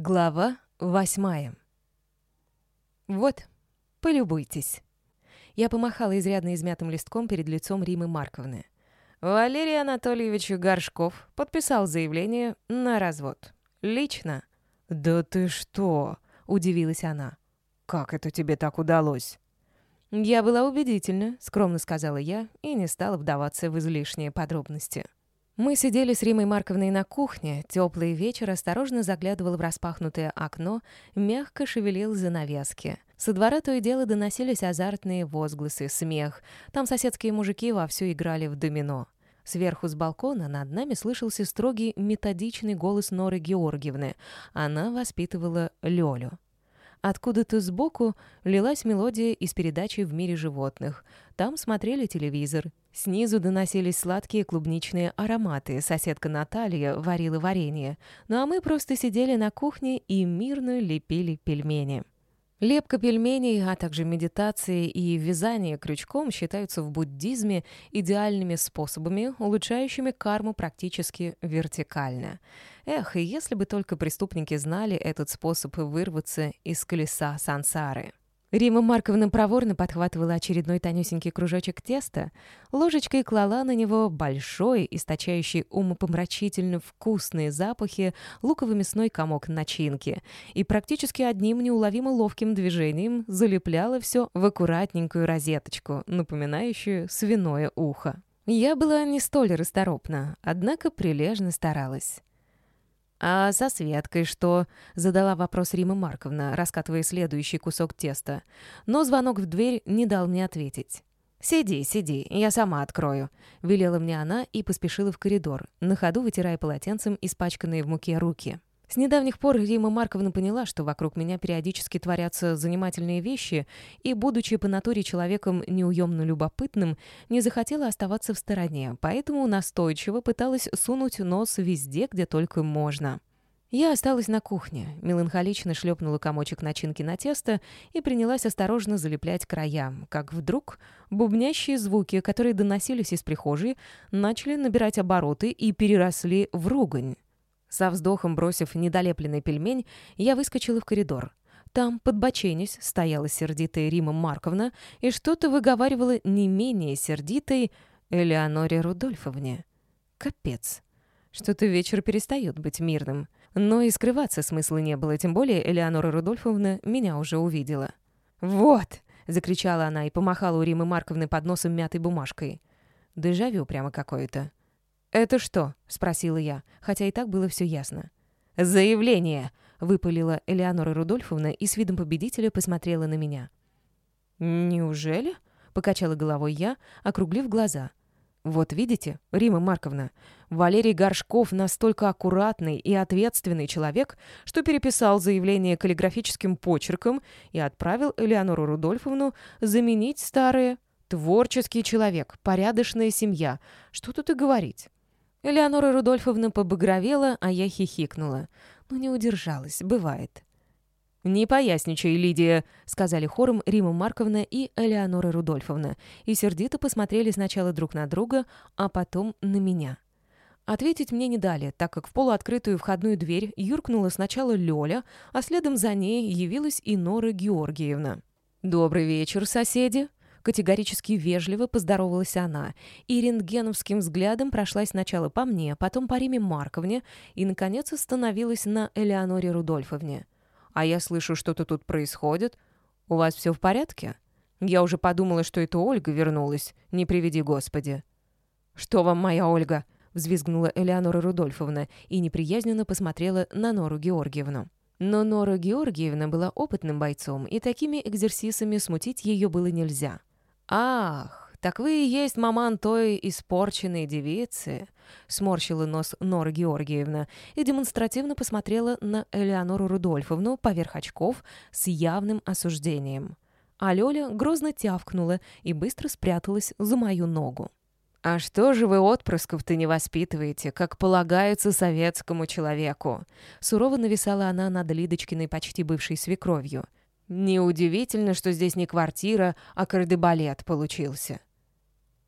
Глава восьмая. Вот, полюбуйтесь. Я помахала изрядно измятым листком перед лицом Римы Марковны. Валерий Анатольевич Горшков подписал заявление на развод. Лично. «Да ты что?» — удивилась она. «Как это тебе так удалось?» «Я была убедительна», — скромно сказала я и не стала вдаваться в излишние подробности. Мы сидели с Римой Марковной на кухне. Теплый вечер осторожно заглядывал в распахнутое окно, мягко шевелил занавески. Со двора то и дело доносились азартные возгласы, смех. Там соседские мужики вовсю играли в домино. Сверху с балкона над нами слышался строгий методичный голос Норы Георгиевны. Она воспитывала Лёлю. Откуда-то сбоку лилась мелодия из передачи «В мире животных». Там смотрели телевизор. Снизу доносились сладкие клубничные ароматы. Соседка Наталья варила варенье. Ну а мы просто сидели на кухне и мирно лепили пельмени. Лепка пельменей, а также медитации и вязание крючком считаются в буддизме идеальными способами, улучшающими карму практически вертикально. Эх, и если бы только преступники знали этот способ вырваться из колеса сансары. Рима Марковна проворно подхватывала очередной тонюсенький кружочек теста, ложечкой клала на него большой, источающий умопомрачительно вкусные запахи луково-мясной комок начинки и практически одним неуловимо ловким движением залепляла все в аккуратненькую розеточку, напоминающую свиное ухо. Я была не столь расторопна, однако прилежно старалась. «А со Светкой что?» — задала вопрос Рима Марковна, раскатывая следующий кусок теста. Но звонок в дверь не дал мне ответить. «Сиди, сиди, я сама открою», — велела мне она и поспешила в коридор, на ходу вытирая полотенцем испачканные в муке руки. С недавних пор Рима Марковна поняла, что вокруг меня периодически творятся занимательные вещи, и, будучи по натуре человеком неуемно любопытным, не захотела оставаться в стороне, поэтому настойчиво пыталась сунуть нос везде, где только можно. Я осталась на кухне, меланхолично шлепнула комочек начинки на тесто и принялась осторожно залеплять края, как вдруг бубнящие звуки, которые доносились из прихожей, начали набирать обороты и переросли в ругань. Со вздохом бросив недолепленный пельмень, я выскочила в коридор. Там, подбоченясь, стояла сердитая Рима Марковна и что-то выговаривала не менее сердитой Элеоноре Рудольфовне. Капец. Что-то вечер перестает быть мирным. Но и скрываться смысла не было, тем более Элеонора Рудольфовна меня уже увидела. «Вот!» — закричала она и помахала у Римы Марковны под носом мятой бумажкой. Дежавю прямо какое-то. «Это что?» — спросила я, хотя и так было все ясно. «Заявление!» — выпалила Элеонора Рудольфовна и с видом победителя посмотрела на меня. «Неужели?» — покачала головой я, округлив глаза. «Вот видите, Рима Марковна, Валерий Горшков настолько аккуратный и ответственный человек, что переписал заявление каллиграфическим почерком и отправил Элеонору Рудольфовну заменить старое «творческий человек, порядочная семья». Что тут и говорить?» Элеонора Рудольфовна побагровела, а я хихикнула. Но не удержалась, бывает. «Не поясничай, Лидия», — сказали хором Рима Марковна и Элеонора Рудольфовна, и сердито посмотрели сначала друг на друга, а потом на меня. Ответить мне не дали, так как в полуоткрытую входную дверь юркнула сначала Лёля, а следом за ней явилась и Нора Георгиевна. «Добрый вечер, соседи», Категорически вежливо поздоровалась она и рентгеновским взглядом прошлась сначала по мне, потом по Риме Марковне и, наконец, остановилась на Элеоноре Рудольфовне. «А я слышу, что-то тут происходит. У вас все в порядке? Я уже подумала, что это Ольга вернулась. Не приведи Господи». «Что вам, моя Ольга?» — взвизгнула Элеонора Рудольфовна и неприязненно посмотрела на Нору Георгиевну. Но Нора Георгиевна была опытным бойцом, и такими экзерсисами смутить ее было нельзя. «Ах, так вы и есть маман той испорченной девицы», — сморщила нос Нора Георгиевна и демонстративно посмотрела на Элеонору Рудольфовну поверх очков с явным осуждением. А Лёля грозно тявкнула и быстро спряталась за мою ногу. «А что же вы отпрысков-то не воспитываете, как полагается советскому человеку?» Сурово нависала она над Лидочкиной почти бывшей свекровью — Неудивительно, что здесь не квартира, а кардебалет получился.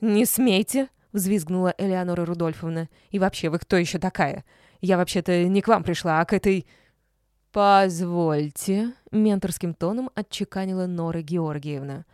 «Не смейте!» — взвизгнула Элеонора Рудольфовна. «И вообще, вы кто еще такая? Я вообще-то не к вам пришла, а к этой...» «Позвольте», — менторским тоном отчеканила Нора Георгиевна.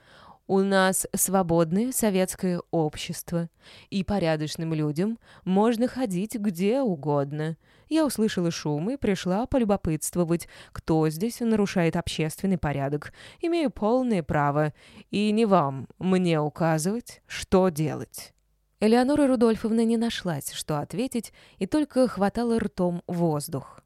«У нас свободное советское общество, и порядочным людям можно ходить где угодно. Я услышала шум и пришла полюбопытствовать, кто здесь нарушает общественный порядок. Имею полное право, и не вам мне указывать, что делать». Элеонора Рудольфовна не нашлась, что ответить, и только хватала ртом воздух.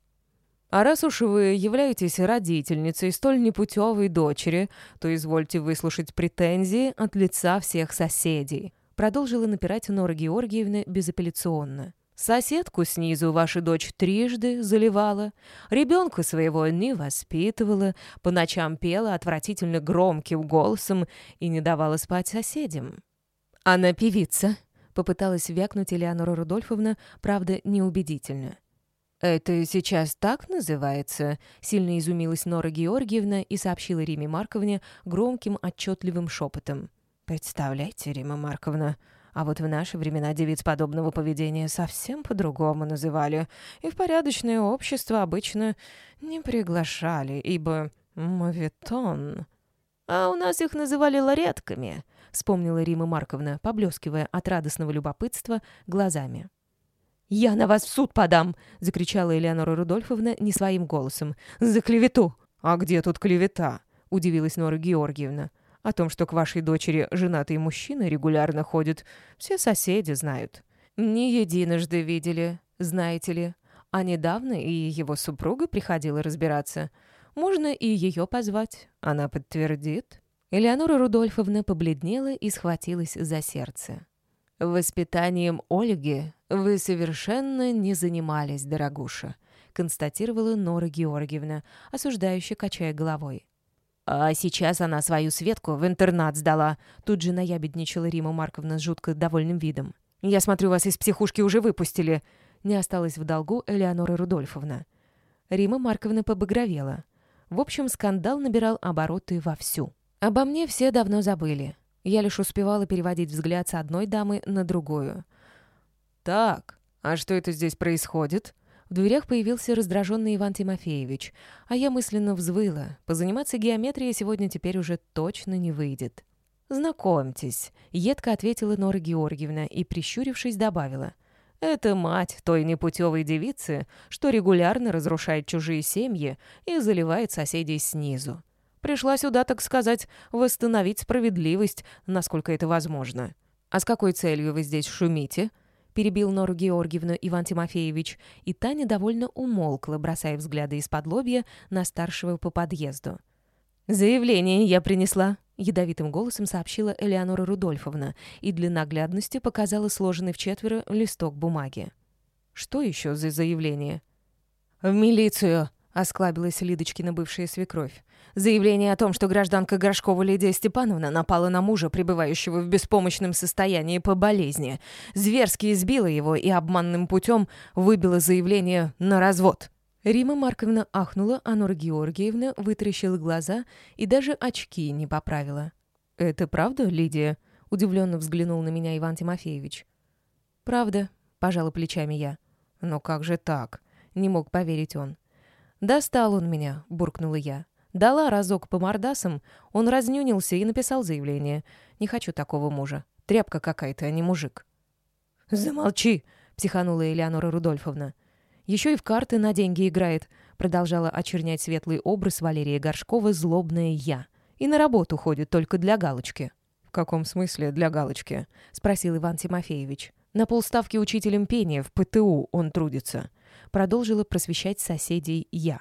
А раз уж вы являетесь родительницей столь непутевой дочери, то извольте выслушать претензии от лица всех соседей», продолжила напирать Нора Георгиевна безапелляционно. «Соседку снизу ваша дочь трижды заливала, ребенка своего не воспитывала, по ночам пела отвратительно громким голосом и не давала спать соседям». «Она певица», — попыталась вякнуть Элеонора Рудольфовна, правда, неубедительно. «Это сейчас так называется?» — сильно изумилась Нора Георгиевна и сообщила Риме Марковне громким, отчетливым шепотом. «Представляете, Рима Марковна, а вот в наши времена девиц подобного поведения совсем по-другому называли, и в порядочное общество обычно не приглашали, ибо моветон...» «А у нас их называли ларетками», — вспомнила Рима Марковна, поблескивая от радостного любопытства глазами. «Я на вас в суд подам!» — закричала Элеонора Рудольфовна не своим голосом. «За клевету!» «А где тут клевета?» — удивилась Нора Георгиевна. «О том, что к вашей дочери женатые мужчины регулярно ходят, все соседи знают». «Не единожды видели, знаете ли. А недавно и его супруга приходила разбираться. Можно и ее позвать. Она подтвердит». Элеонора Рудольфовна побледнела и схватилась за сердце. «Воспитанием Ольги вы совершенно не занимались, дорогуша», констатировала Нора Георгиевна, осуждающе качая головой. «А сейчас она свою Светку в интернат сдала», тут же наябедничала Рима Марковна с жутко довольным видом. «Я смотрю, вас из психушки уже выпустили», не осталась в долгу Элеонора Рудольфовна. Рима Марковна побагровела. В общем, скандал набирал обороты вовсю. Обо мне все давно забыли. Я лишь успевала переводить взгляд с одной дамы на другую. «Так, а что это здесь происходит?» В дверях появился раздраженный Иван Тимофеевич, а я мысленно взвыла. Позаниматься геометрией сегодня теперь уже точно не выйдет. «Знакомьтесь», — едко ответила Нора Георгиевна и, прищурившись, добавила. «Это мать той непутевой девицы, что регулярно разрушает чужие семьи и заливает соседей снизу. Пришла сюда, так сказать, восстановить справедливость, насколько это возможно. А с какой целью вы здесь шумите?» перебил Нору Георгиевну Иван Тимофеевич, и Таня довольно умолкла, бросая взгляды из-под лобья на старшего по подъезду. «Заявление я принесла», — ядовитым голосом сообщила Элеонора Рудольфовна и для наглядности показала сложенный в четверо листок бумаги. «Что еще за заявление?» «В милицию», Осклабилась Лидочкина бывшая свекровь. Заявление о том, что гражданка Горшкова Лидия Степановна напала на мужа, пребывающего в беспомощном состоянии по болезни, зверски избила его и обманным путем выбила заявление на развод. Рима Марковна ахнула, а Нора Георгиевна вытаращила глаза и даже очки не поправила. «Это правда, Лидия?» — удивленно взглянул на меня Иван Тимофеевич. «Правда», — пожала плечами я. «Но как же так?» — не мог поверить он. «Достал он меня», — буркнула я. Дала разок по мордасам, он разнюнился и написал заявление. «Не хочу такого мужа. Тряпка какая-то, а не мужик». «Замолчи!» — психанула Элеонора Рудольфовна. «Еще и в карты на деньги играет», — продолжала очернять светлый образ Валерия Горшкова злобная я. «И на работу ходит только для галочки». «В каком смысле для галочки?» — спросил Иван Тимофеевич. «На полставки учителем пения в ПТУ он трудится продолжила просвещать соседей я.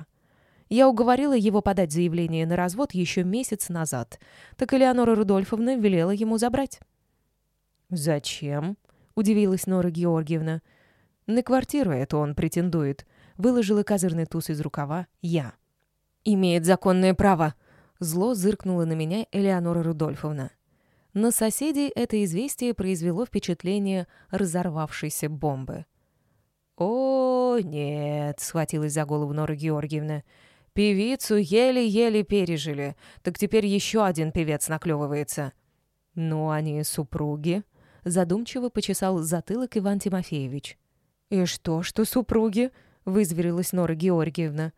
Я уговорила его подать заявление на развод еще месяц назад. Так Элеонора Рудольфовна велела ему забрать. «Зачем?» — удивилась Нора Георгиевна. «На квартиру это он претендует», — выложила козырный туз из рукава я. «Имеет законное право», — зло зыркнула на меня Элеонора Рудольфовна. На соседей это известие произвело впечатление разорвавшейся бомбы. «О, нет», — схватилась за голову Нора Георгиевна. «Певицу еле-еле пережили, так теперь еще один певец наклевывается». «Ну, они супруги», — задумчиво почесал затылок Иван Тимофеевич. «И что, что супруги?» — вызверилась Нора Георгиевна.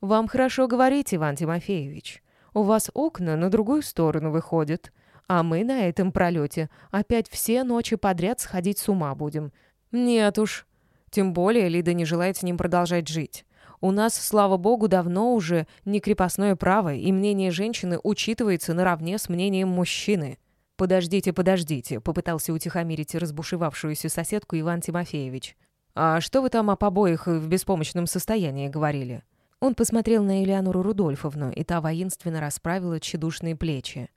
«Вам хорошо говорить, Иван Тимофеевич. У вас окна на другую сторону выходят, а мы на этом пролете опять все ночи подряд сходить с ума будем. Нет уж. Тем более Лида не желает с ним продолжать жить. У нас, слава богу, давно уже не крепостное право, и мнение женщины учитывается наравне с мнением мужчины. «Подождите, подождите», — попытался утихомирить разбушевавшуюся соседку Иван Тимофеевич. «А что вы там о побоях в беспомощном состоянии говорили?» Он посмотрел на Элеонору Рудольфовну, и та воинственно расправила тщедушные плечи.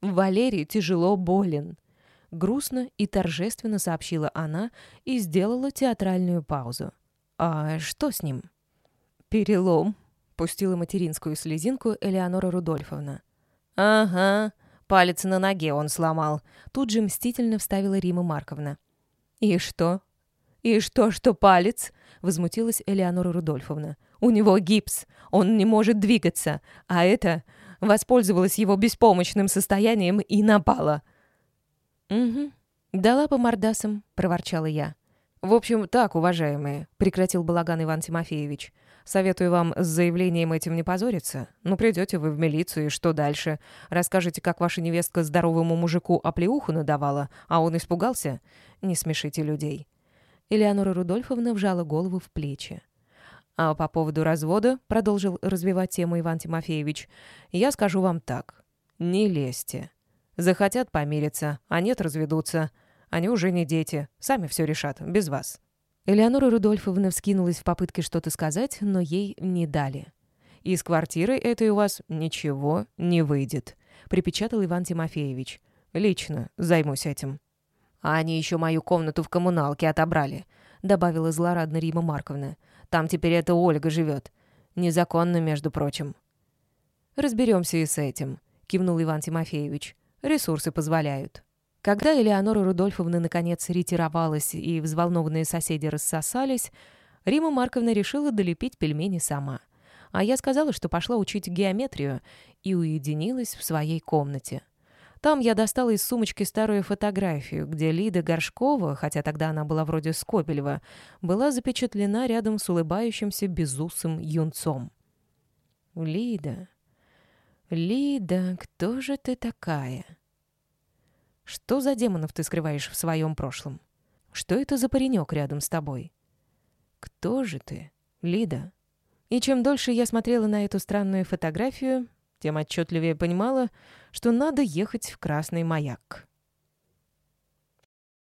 «Валерий тяжело болен», — грустно и торжественно сообщила она и сделала театральную паузу. «А что с ним?» «Перелом», — пустила материнскую слезинку Элеонора Рудольфовна. «Ага, палец на ноге он сломал», — тут же мстительно вставила Рима Марковна. «И что?» «И что, что палец?» — возмутилась Элеонора Рудольфовна. «У него гипс, он не может двигаться, а это воспользовалась его беспомощным состоянием и напала». «Угу, дала по мордасам», — проворчала я. «В общем, так, уважаемые», — прекратил балаган Иван Тимофеевич. «Советую вам с заявлением этим не позориться. Ну, придете вы в милицию, и что дальше? Расскажете, как ваша невестка здоровому мужику оплеуху надавала, а он испугался? Не смешите людей». Элеонора Рудольфовна вжала голову в плечи. «А по поводу развода», — продолжил развивать тему Иван Тимофеевич, «я скажу вам так. Не лезьте. Захотят помириться, а нет, разведутся. Они уже не дети, сами все решат, без вас». Элеонора Рудольфовна вскинулась в попытке что-то сказать, но ей не дали. «Из квартиры этой у вас ничего не выйдет», — припечатал Иван Тимофеевич. «Лично займусь этим». «А они еще мою комнату в коммуналке отобрали», — добавила злорадно Рима Марковна. Там теперь эта Ольга живет. Незаконно, между прочим». «Разберемся и с этим», — кивнул Иван Тимофеевич. «Ресурсы позволяют». Когда Элеонора Рудольфовна наконец ретировалась и взволнованные соседи рассосались, Рима Марковна решила долепить пельмени сама. А я сказала, что пошла учить геометрию и уединилась в своей комнате. Там я достала из сумочки старую фотографию, где Лида Горшкова, хотя тогда она была вроде Скобелева, была запечатлена рядом с улыбающимся безусым юнцом. «Лида, Лида, кто же ты такая?» «Что за демонов ты скрываешь в своем прошлом? Что это за паренек рядом с тобой? Кто же ты, Лида?» И чем дольше я смотрела на эту странную фотографию, тем отчетливее понимала, что надо ехать в Красный маяк.